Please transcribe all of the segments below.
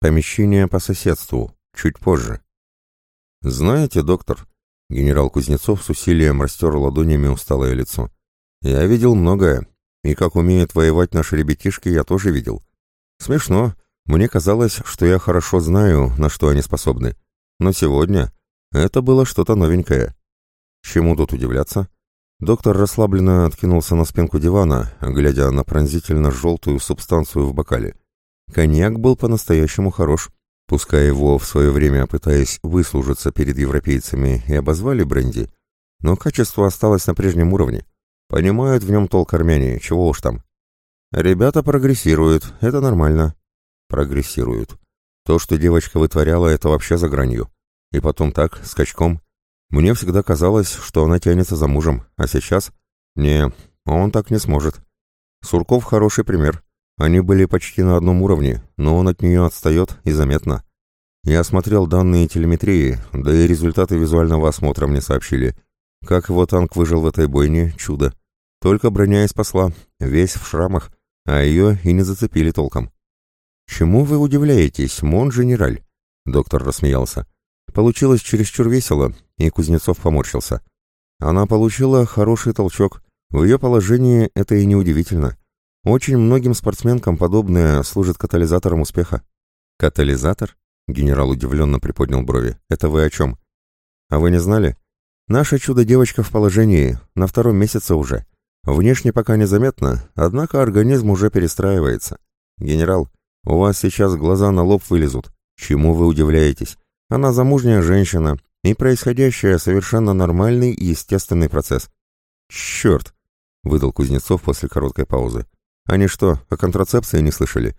Помещение по соседству, чуть позже. Знаете, доктор, генерал Кузнецов с усилием растер ладонями усталое лицо. Я видел многое, и как умеют воевать наши ребятишки, я тоже видел. Смешно, мне казалось, что я хорошо знаю, на что они способны. Но сегодня это было что-то новенькое. Чему тут удивляться? Доктор расслабленно откинулся на спинку дивана, глядя на пронзительно желтую субстанцию в бокале. Коньяк был по-настоящему хорош. Пускай его в свое время, пытаясь выслужиться перед европейцами, и обозвали бренди, но качество осталось на прежнем уровне. Понимают в нем толк армяне, чего уж там. Ребята прогрессируют, это нормально. Прогрессируют. То, что девочка вытворяла, это вообще за гранью. И потом так, скачком. Мне всегда казалось, что она тянется за мужем, а сейчас... Не, он так не сможет. Сурков хороший пример. Они были почти на одном уровне, но он от нее отстает и заметно. Я осмотрел данные телеметрии, да и результаты визуального осмотра мне сообщили. Как его танк выжил в этой бойне, чудо. Только броня и спасла, весь в шрамах, а ее и не зацепили толком. «Чему вы удивляетесь, мон-генераль?» Доктор рассмеялся. Получилось чересчур весело, и Кузнецов поморщился. Она получила хороший толчок. В ее положении это и неудивительно. Очень многим спортсменкам подобное служит катализатором успеха. Катализатор? Генерал удивленно приподнял брови. Это вы о чем? А вы не знали? Наша чудо-девочка в положении, на втором месяце уже. Внешне пока незаметно, однако организм уже перестраивается. Генерал, у вас сейчас глаза на лоб вылезут. Чему вы удивляетесь? Она замужняя женщина, и происходящее совершенно нормальный и естественный процесс. «Черт!» — выдал Кузнецов после короткой паузы. «Они что, о контрацепции не слышали?»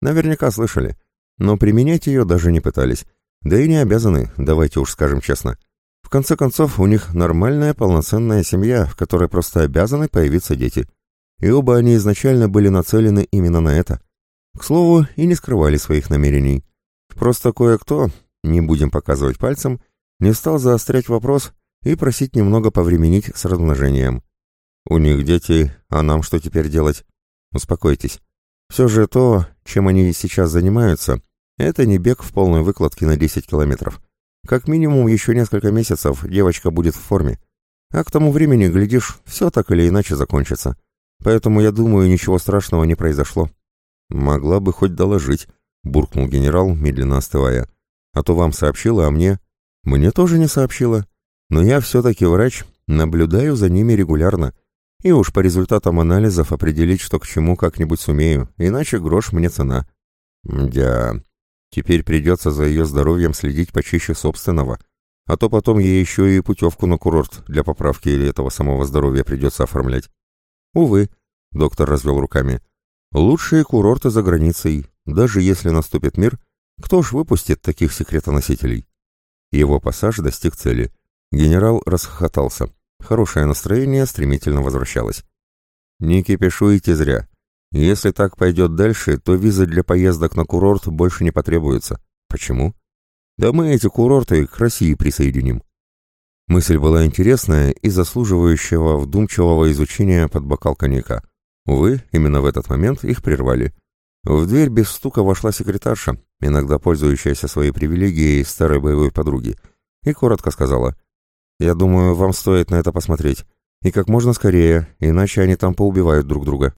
«Наверняка слышали, но применять ее даже не пытались. Да и не обязаны, давайте уж скажем честно. В конце концов, у них нормальная полноценная семья, в которой просто обязаны появиться дети. И оба они изначально были нацелены именно на это. К слову, и не скрывали своих намерений. Просто кое-кто, не будем показывать пальцем, не стал заострять вопрос и просить немного повременить с размножением. У них дети, а нам что теперь делать? Успокойтесь. Все же то, чем они сейчас занимаются, это не бег в полной выкладке на 10 километров. Как минимум еще несколько месяцев девочка будет в форме. А к тому времени, глядишь, все так или иначе закончится. Поэтому, я думаю, ничего страшного не произошло. Могла бы хоть доложить, буркнул генерал, медленно остывая. А то вам сообщила, а мне... Мне тоже не сообщила. Но я все-таки врач, наблюдаю за ними регулярно. И уж по результатам анализов определить, что к чему как-нибудь сумею, иначе грош мне цена. Мдя, теперь придется за ее здоровьем следить почище собственного. А то потом ей еще и путевку на курорт для поправки или этого самого здоровья придется оформлять. Увы, доктор развел руками. Лучшие курорты за границей. Даже если наступит мир, кто ж выпустит таких секретоносителей? Его пассаж достиг цели. Генерал расхохотался. Хорошее настроение стремительно возвращалось. «Не кипишуйте зря. Если так пойдет дальше, то визы для поездок на курорт больше не потребуются. Почему? Да мы эти курорты к России присоединим». Мысль была интересная и заслуживающего вдумчивого изучения под бокал коньяка. Увы, именно в этот момент их прервали. В дверь без стука вошла секретарша, иногда пользующаяся своей привилегией старой боевой подруги, и коротко сказала, «Я думаю, вам стоит на это посмотреть, и как можно скорее, иначе они там поубивают друг друга».